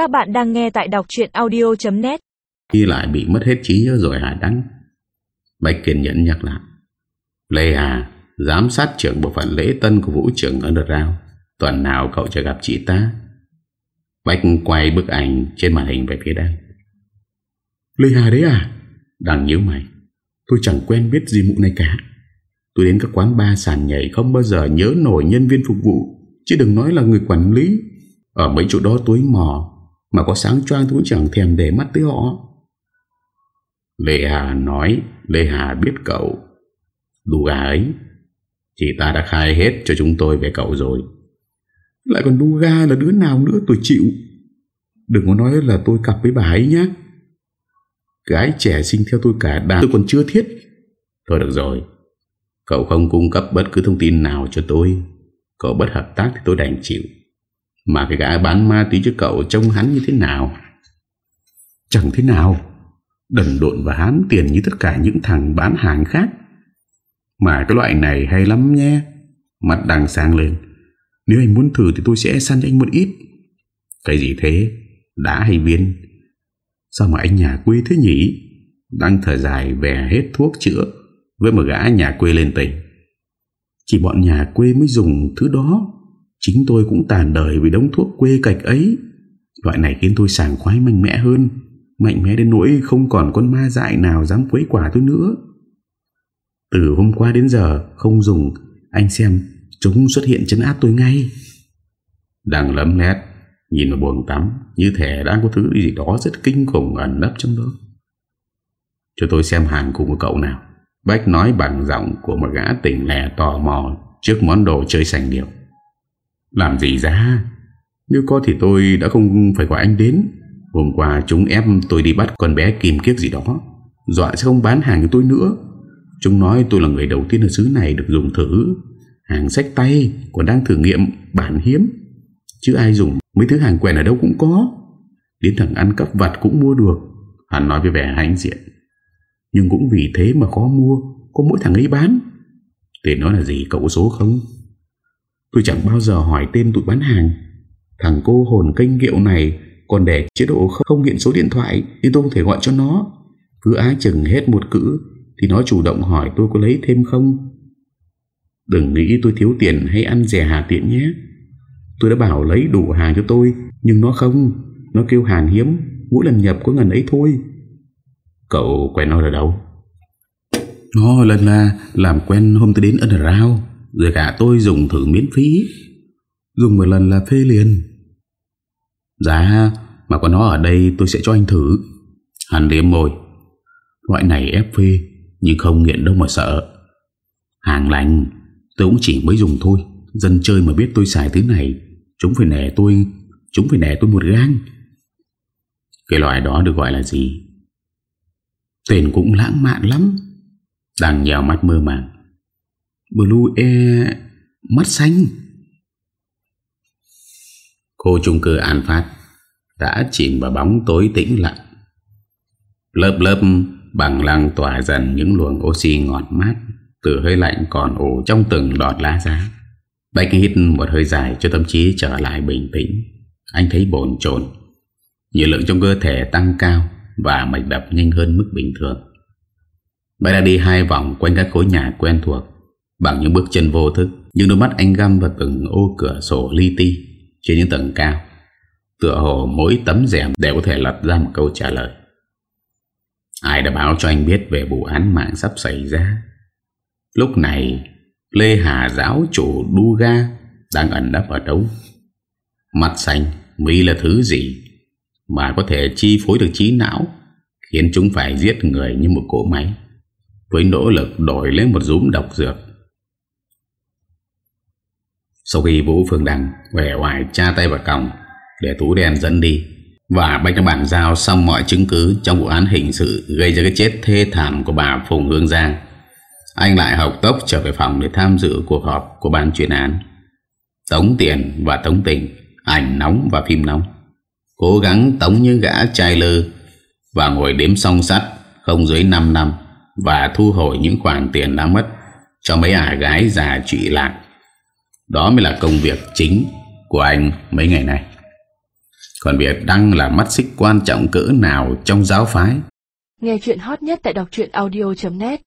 Các bạn đang nghe tại đọc chuyện audio.net Khi lại bị mất hết trí nhớ rồi hả đắng Bạch kiên nhẫn nhắc lại. Lê Hà, Giám sát trưởng bộ phận lễ tân của vũ trưởng Underground, Tuần nào cậu chưa gặp chị ta? Bạch quay bức ảnh trên màn hình về phía đây. Lê Hà đấy à? Đằng nhớ mày. Tôi chẳng quen biết gì mụ này cả. Tôi đến các quán bar sàn nhảy Không bao giờ nhớ nổi nhân viên phục vụ, Chứ đừng nói là người quản lý. Ở mấy chỗ đó tối mò mà có sáng choang tôi cũng chẳng thèm để mắt tới họ. Lê Hà nói, Lê Hà biết cậu. Đù gà ấy, Chị ta đã khai hết cho chúng tôi về cậu rồi. Lại còn đu ga là đứa nào nữa tôi chịu. Đừng có nói là tôi cặp với bà ấy nhé Gái trẻ sinh theo tôi cả đàn, Tôi còn chưa thiết. Thôi được rồi. Cậu không cung cấp bất cứ thông tin nào cho tôi. Cậu bất hợp tác thì tôi đành chịu. Mà cái gã bán ma túy cho cậu Trông hắn như thế nào? Chẳng thế nào. Đần độn và hám tiền như tất cả những thằng bán hàng khác. Mà cái loại này hay lắm nhé. Mặt đằng sáng lên. Nếu anh muốn thử thì tôi sẽ săn cho anh một ít. Cái gì thế? Đã hay viên? Sao mà anh nhà quê thế nhỉ? Đang thở dài về hết thuốc chữa Với một gã nhà quê lên tỉnh. Chỉ bọn nhà quê mới dùng thứ đó. Chính tôi cũng tàn đời vì đống thuốc quê cạch ấy. Loại này khiến tôi sảng khoái mạnh mẽ hơn, Mạnh mẽ đến nỗi không còn con ma dại nào dám quấy quả tôi nữa. Từ hôm qua đến giờ, không dùng, Anh xem, chúng xuất hiện chấn áp tôi ngay. Đang lấm lét, Nhìn vào buồng tắm, Như thể đang có thứ gì đó rất kinh khủng ẩn nấp trong đó. Cho tôi xem hàng cùng của cậu nào. Bách nói bằng giọng của một gã tỉnh lẻ tò mò Trước món đồ chơi sành điệu. Làm gì ra? Nếu có thì tôi đã không phải gọi anh đến. Hôm qua chúng ép tôi đi bắt con bé kìm kiếp gì đó. Dọa sẽ không bán hàng cho tôi nữa. Chúng nói tôi là người đầu tiên ở xứ này được dùng thử. Hàng sách tay, Còn đang thử nghiệm bản hiếm. Chứ ai dùng, mấy thứ hàng quen ở đâu cũng có. Đến thằng ăn cắp vặt cũng mua được. Hắn nói với vẻ hãnh diện. Nhưng cũng vì thế mà khó mua, Có mỗi thằng ấy bán. Tên nó là gì, cậu số không? Tôi chẳng bao giờ hỏi tên tụi bán hàng. Thằng cô hồn kênh kiệu này Còn để chế độ không hiện số điện thoại Thì tôi không thể gọi cho nó. Cứ ái chừng hết một cữ Thì nó chủ động hỏi tôi có lấy thêm không. Đừng nghĩ tôi thiếu tiền hay ăn rẻ hà tiện nhé. Tôi đã bảo lấy đủ hàng cho tôi, Nhưng nó không. Nó kêu hàng hiếm, Mỗi lần nhập có ngần ấy thôi. Cậu quen nó ở đâu? Nó lần là làm quen hôm tôi đến Underground. Rồi cả tôi dùng thử miễn phí. Dùng một lần là phê liền. Dạ Mà có nó ở đây tôi sẽ cho anh thử. Hắn liếm môi Loại này ép phê Nhưng không nghiện đâu mà sợ. Hàng lành Tôi cũng chỉ mới dùng thôi. Dân chơi mà biết tôi xài thứ này Chúng phải nẻ tôi Chúng phải nẻ tôi một gang. Cái loại đó được gọi là gì? Tên cũng lãng mạn lắm. Đang nhào mắt mơ màng Blue e Mắt xanh. Cô trung cư An Phát Đã chìm vào bóng tối tĩnh lặng. Lớp lớp bằng lăng tỏa dần những luồng oxy ngọt mát, Từ hơi lạnh còn ủ trong từng đọt lá giá. Bách hít một hơi dài cho tâm trí trở lại bình tĩnh. Anh thấy bồn chồn. Nhiệt lượng trong cơ thể tăng cao Và mạch đập nhanh hơn mức bình thường. Bách đã đi hai vòng quanh các khối nhà quen thuộc. Bằng những bước chân vô thức những đôi mắt anh găm vào từng ô cửa sổ li ti Trên những tầng cao Tựa hồ mỗi tấm rèm đều có thể lật ra một câu trả lời Ai đã báo cho anh biết về vụ án mạng sắp xảy ra Lúc này Lê Hà giáo chủ Duga đang ẩn nấp ở đâu? Mặt xanh, Mỹ là thứ gì mà có thể chi phối được trí não, khiến chúng phải giết người như một cỗ máy, với nỗ lực đổi lấy một rúm độc dược. Sau khi Vũ Phương Đăng vẻ ngoài tra tay vào còng để tú đen dẫn đi, và bách các bản giao xong mọi chứng cứ trong vụ án hình sự gây ra cái chết thê thảm của bà Phùng Hương Giang, anh lại học tốc trở về phòng để tham dự cuộc họp của ban chuyên án. Tống tiền và tống tình, ảnh nóng và phim nóng. Cố gắng tống như gã trai lơ và ngồi đếm song sắt không dưới 5 năm và thu hồi những khoản tiền đã mất cho mấy ả gái già trị lạc. Đó mới là công việc chính của anh mấy ngày nay. Còn việc Đăng là mắt xích quan trọng cỡ nào trong giáo phái Nghe chuyện hot nhất tại đọc audio.net